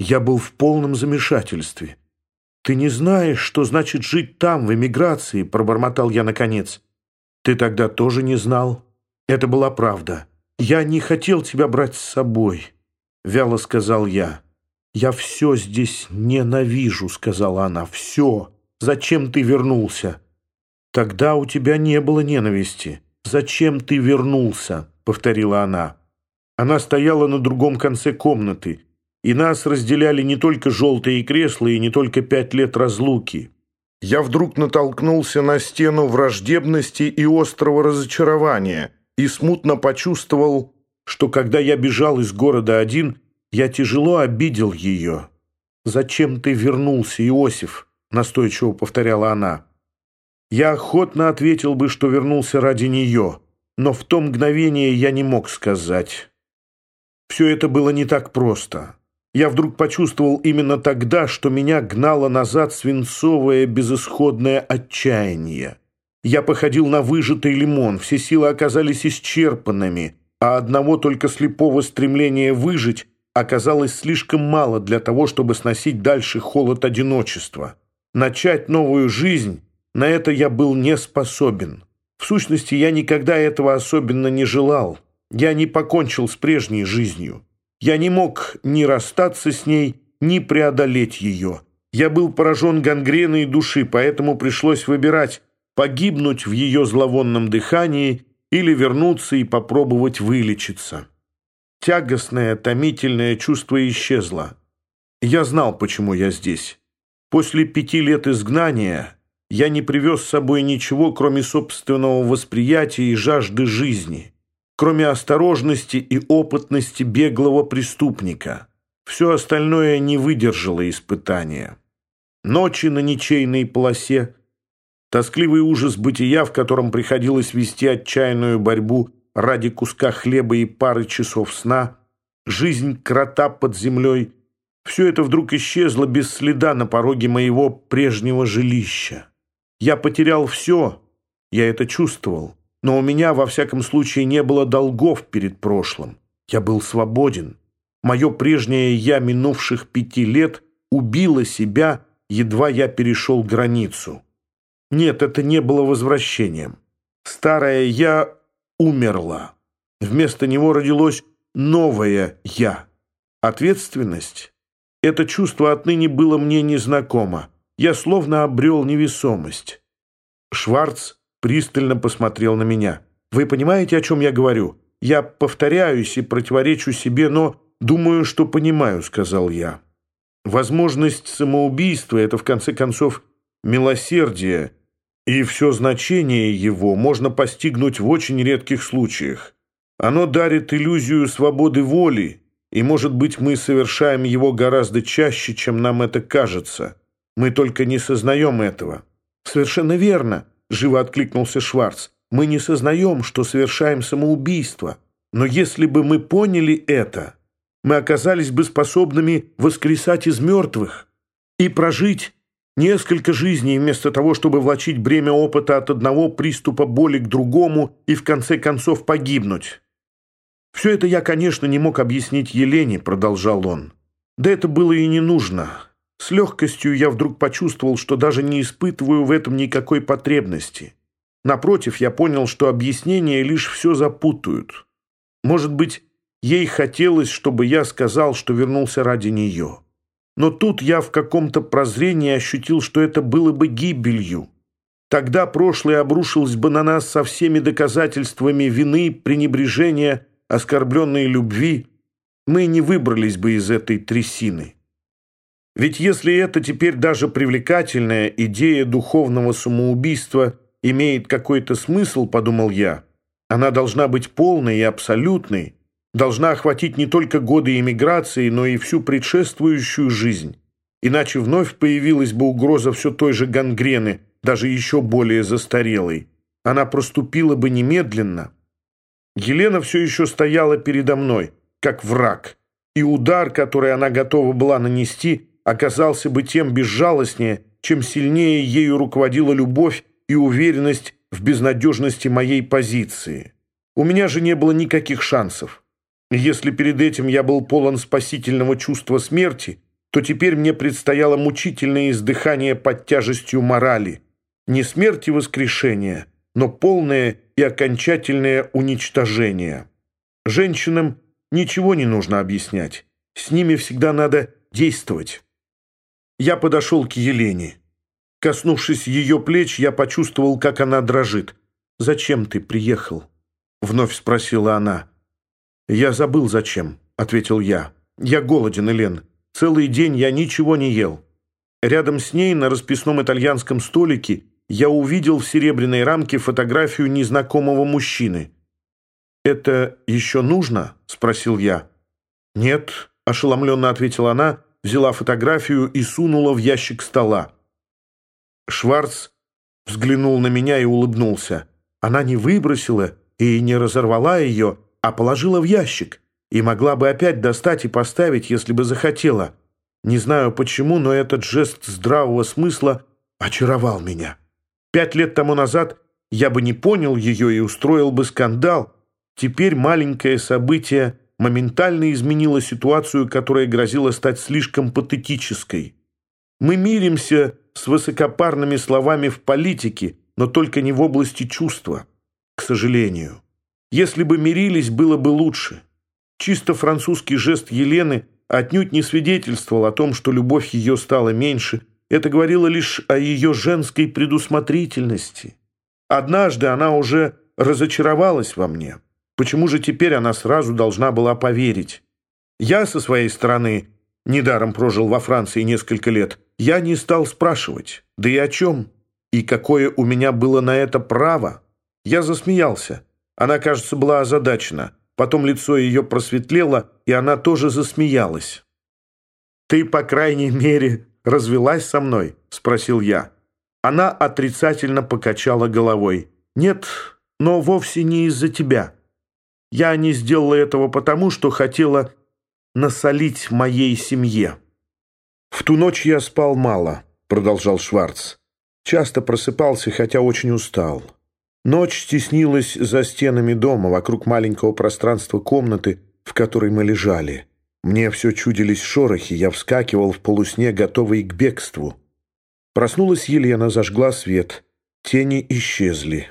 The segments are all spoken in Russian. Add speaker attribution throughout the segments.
Speaker 1: Я был в полном замешательстве. «Ты не знаешь, что значит жить там, в эмиграции», — пробормотал я наконец. «Ты тогда тоже не знал. Это была правда. Я не хотел тебя брать с собой», — вяло сказал я. «Я все здесь ненавижу», — сказала она. «Все. Зачем ты вернулся?» «Тогда у тебя не было ненависти. Зачем ты вернулся?» — повторила она. Она стояла на другом конце комнаты, и нас разделяли не только желтые кресла и не только пять лет разлуки. Я вдруг натолкнулся на стену враждебности и острого разочарования и смутно почувствовал, что когда я бежал из города один, я тяжело обидел ее. «Зачем ты вернулся, Иосиф?» — настойчиво повторяла она. Я охотно ответил бы, что вернулся ради нее, но в то мгновение я не мог сказать. Все это было не так просто. Я вдруг почувствовал именно тогда, что меня гнало назад свинцовое безысходное отчаяние. Я походил на выжатый лимон, все силы оказались исчерпанными, а одного только слепого стремления выжить оказалось слишком мало для того, чтобы сносить дальше холод одиночества. Начать новую жизнь – на это я был не способен. В сущности, я никогда этого особенно не желал. Я не покончил с прежней жизнью. Я не мог ни расстаться с ней, ни преодолеть ее. Я был поражен гангреной души, поэтому пришлось выбирать погибнуть в ее зловонном дыхании или вернуться и попробовать вылечиться. Тягостное, томительное чувство исчезло. Я знал, почему я здесь. После пяти лет изгнания я не привез с собой ничего, кроме собственного восприятия и жажды жизни кроме осторожности и опытности беглого преступника. Все остальное не выдержало испытания. Ночи на ничейной полосе, тоскливый ужас бытия, в котором приходилось вести отчаянную борьбу ради куска хлеба и пары часов сна, жизнь крота под землей — все это вдруг исчезло без следа на пороге моего прежнего жилища. Я потерял все, я это чувствовал но у меня, во всяком случае, не было долгов перед прошлым. Я был свободен. Мое прежнее «я» минувших пяти лет убило себя, едва я перешел границу. Нет, это не было возвращением. Старое «я» умерло. Вместо него родилось новое «я». Ответственность. Это чувство отныне было мне незнакомо. Я словно обрел невесомость. Шварц пристально посмотрел на меня. «Вы понимаете, о чем я говорю? Я повторяюсь и противоречу себе, но думаю, что понимаю», — сказал я. «Возможность самоубийства — это, в конце концов, милосердие, и все значение его можно постигнуть в очень редких случаях. Оно дарит иллюзию свободы воли, и, может быть, мы совершаем его гораздо чаще, чем нам это кажется. Мы только не сознаем этого». «Совершенно верно», живо откликнулся Шварц. «Мы не сознаем, что совершаем самоубийство. Но если бы мы поняли это, мы оказались бы способными воскресать из мертвых и прожить несколько жизней вместо того, чтобы влачить бремя опыта от одного приступа боли к другому и в конце концов погибнуть. «Все это я, конечно, не мог объяснить Елене», — продолжал он. «Да это было и не нужно. С легкостью я вдруг почувствовал, что даже не испытываю в этом никакой потребности. Напротив, я понял, что объяснения лишь все запутают. Может быть, ей хотелось, чтобы я сказал, что вернулся ради нее. Но тут я в каком-то прозрении ощутил, что это было бы гибелью. Тогда прошлое обрушилось бы на нас со всеми доказательствами вины, пренебрежения, оскорбленной любви. Мы не выбрались бы из этой трясины. Ведь если это теперь даже привлекательная идея духовного самоубийства имеет какой-то смысл, подумал я, она должна быть полной и абсолютной, должна охватить не только годы эмиграции, но и всю предшествующую жизнь. Иначе вновь появилась бы угроза все той же гангрены, даже еще более застарелой. Она проступила бы немедленно. Елена все еще стояла передо мной, как враг, и удар, который она готова была нанести, оказался бы тем безжалостнее, чем сильнее ею руководила любовь и уверенность в безнадежности моей позиции. У меня же не было никаких шансов. Если перед этим я был полон спасительного чувства смерти, то теперь мне предстояло мучительное издыхание под тяжестью морали. Не смерть и воскрешение, но полное и окончательное уничтожение. Женщинам ничего не нужно объяснять. С ними всегда надо действовать. Я подошел к Елене. Коснувшись ее плеч, я почувствовал, как она дрожит. «Зачем ты приехал?» — вновь спросила она. «Я забыл, зачем», — ответил я. «Я голоден, Элен. Целый день я ничего не ел». Рядом с ней на расписном итальянском столике я увидел в серебряной рамке фотографию незнакомого мужчины. «Это еще нужно?» — спросил я. «Нет», — ошеломленно ответила она, взяла фотографию и сунула в ящик стола. Шварц взглянул на меня и улыбнулся. Она не выбросила и не разорвала ее, а положила в ящик, и могла бы опять достать и поставить, если бы захотела. Не знаю почему, но этот жест здравого смысла очаровал меня. Пять лет тому назад я бы не понял ее и устроил бы скандал. Теперь маленькое событие моментально изменило ситуацию, которая грозила стать слишком патетической. Мы миримся с высокопарными словами в политике, но только не в области чувства, к сожалению. Если бы мирились, было бы лучше. Чисто французский жест Елены отнюдь не свидетельствовал о том, что любовь ее стала меньше. Это говорило лишь о ее женской предусмотрительности. Однажды она уже разочаровалась во мне. Почему же теперь она сразу должна была поверить? Я, со своей стороны, недаром прожил во Франции несколько лет, я не стал спрашивать, да и о чем, и какое у меня было на это право. Я засмеялся. Она, кажется, была озадачена. Потом лицо ее просветлело, и она тоже засмеялась. «Ты, по крайней мере, развелась со мной?» — спросил я. Она отрицательно покачала головой. «Нет, но вовсе не из-за тебя. Я не сделала этого потому, что хотела насолить моей семье». «В ту ночь я спал мало», — продолжал Шварц. «Часто просыпался, хотя очень устал. Ночь стеснилась за стенами дома, вокруг маленького пространства комнаты, в которой мы лежали. Мне все чудились шорохи, я вскакивал в полусне, готовый к бегству. Проснулась Елена, зажгла свет. Тени исчезли.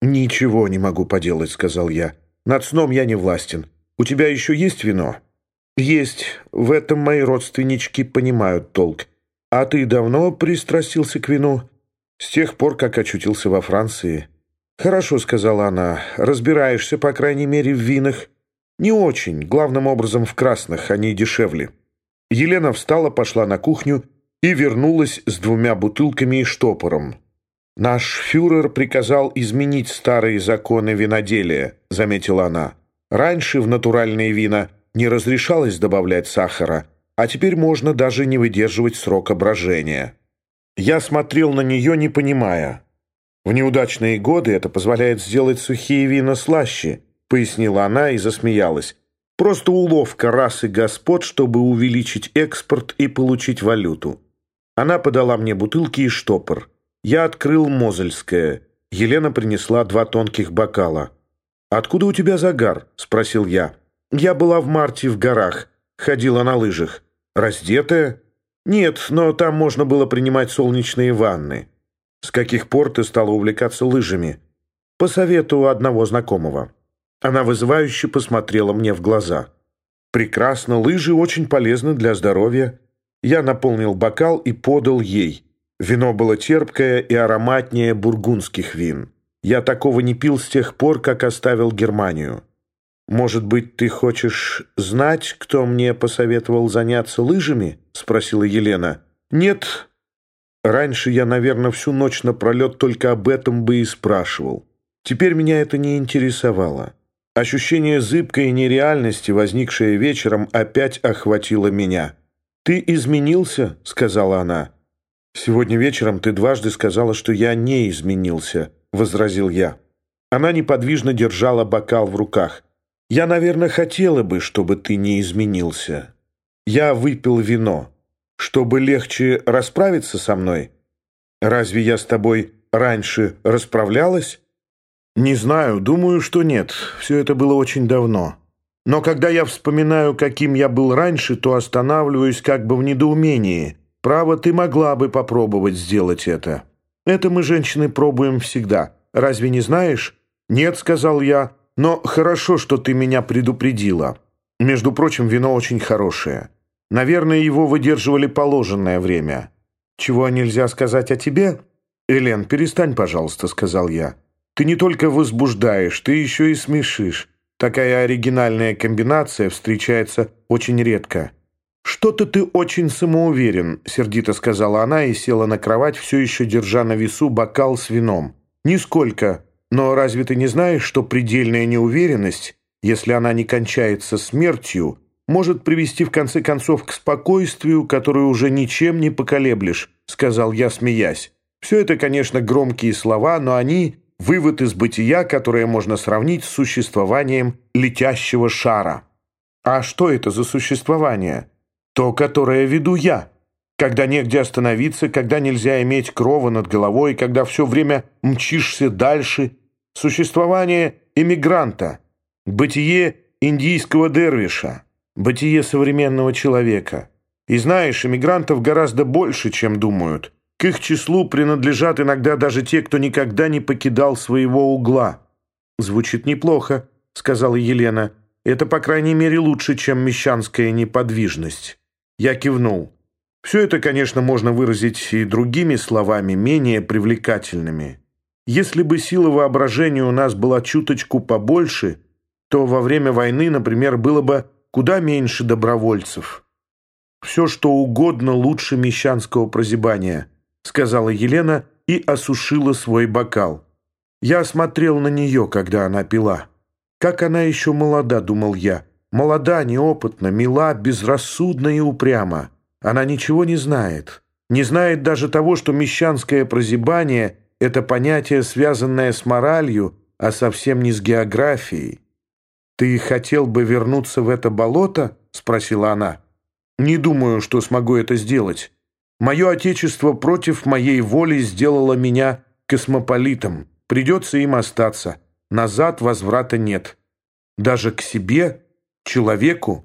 Speaker 1: «Ничего не могу поделать», — сказал я. «Над сном я не властен. У тебя еще есть вино?» «Есть. В этом мои родственнички понимают толк. А ты давно пристрастился к вину?» «С тех пор, как очутился во Франции». «Хорошо», — сказала она. «Разбираешься, по крайней мере, в винах?» «Не очень. Главным образом в красных. Они дешевле». Елена встала, пошла на кухню и вернулась с двумя бутылками и штопором. «Наш фюрер приказал изменить старые законы виноделия», — заметила она. «Раньше в натуральные вина не разрешалось добавлять сахара, а теперь можно даже не выдерживать срока брожения». Я смотрел на нее, не понимая. В неудачные годы это позволяет сделать сухие вина слаще, пояснила она и засмеялась. Просто уловка расы господ, чтобы увеличить экспорт и получить валюту. Она подала мне бутылки и штопор. Я открыл Мозельское. Елена принесла два тонких бокала. «Откуда у тебя загар?» – спросил я. Я была в марте в горах, ходила на лыжах. Раздетая? Нет, но там можно было принимать солнечные ванны. С каких пор ты стала увлекаться лыжами? По совету одного знакомого. Она вызывающе посмотрела мне в глаза. Прекрасно, лыжи очень полезны для здоровья. Я наполнил бокал и подал ей. Вино было терпкое и ароматнее бургундских вин. Я такого не пил с тех пор, как оставил Германию. «Может быть, ты хочешь знать, кто мне посоветовал заняться лыжами?» — спросила Елена. «Нет. Раньше я, наверное, всю ночь напролет только об этом бы и спрашивал. Теперь меня это не интересовало. Ощущение зыбкой нереальности, возникшее вечером, опять охватило меня. «Ты изменился?» — сказала она. «Сегодня вечером ты дважды сказала, что я не изменился», — возразил я. Она неподвижно держала бокал в руках. Я, наверное, хотела бы, чтобы ты не изменился. Я выпил вино, чтобы легче расправиться со мной. Разве я с тобой раньше расправлялась? Не знаю, думаю, что нет. Все это было очень давно. Но когда я вспоминаю, каким я был раньше, то останавливаюсь как бы в недоумении. Право, ты могла бы попробовать сделать это. Это мы, женщины, пробуем всегда. Разве не знаешь? Нет, сказал я, но хорошо, что ты меня предупредила. Между прочим, вино очень хорошее. Наверное, его выдерживали положенное время. Чего нельзя сказать о тебе? Элен, перестань, пожалуйста, сказал я. Ты не только возбуждаешь, ты еще и смешишь. Такая оригинальная комбинация встречается очень редко. «Что-то ты очень самоуверен», — сердито сказала она и села на кровать, все еще держа на весу бокал с вином. «Нисколько. Но разве ты не знаешь, что предельная неуверенность, если она не кончается смертью, может привести в конце концов к спокойствию, которое уже ничем не поколеблешь», — сказал я, смеясь. «Все это, конечно, громкие слова, но они вывод из бытия, которое можно сравнить с существованием летящего шара. А что это за существование? То, которое веду я. Когда негде остановиться, когда нельзя иметь крова над головой, когда все время мчишься дальше. Существование эмигранта. Бытие индийского дервиша. Бытие современного человека. И знаешь, эмигрантов гораздо больше, чем думают. К их числу принадлежат иногда даже те, кто никогда не покидал своего угла. «Звучит неплохо», — сказала Елена. «Это, по крайней мере, лучше, чем мещанская неподвижность». Я кивнул. Все это, конечно, можно выразить и другими словами, менее привлекательными. Если бы сила воображения у нас была чуточку побольше, то во время войны, например, было бы куда меньше добровольцев. Все, что угодно лучше мещанского прозябания –— сказала Елена и осушила свой бокал. Я смотрел на нее, когда она пила. Как она еще молода, думал я. Молода, неопытна, мила, безрассудна и упряма. Она ничего не знает. Не знает даже того, что мещанское прозябание — это понятие, связанное с моралью, а совсем не с географией. «Ты хотел бы вернуться в это болото?» — спросила она. «Не думаю, что смогу это сделать. Мое отечество против моей воли сделало меня космополитом. Придется им остаться. Назад возврата нет. Даже к себе, человеку,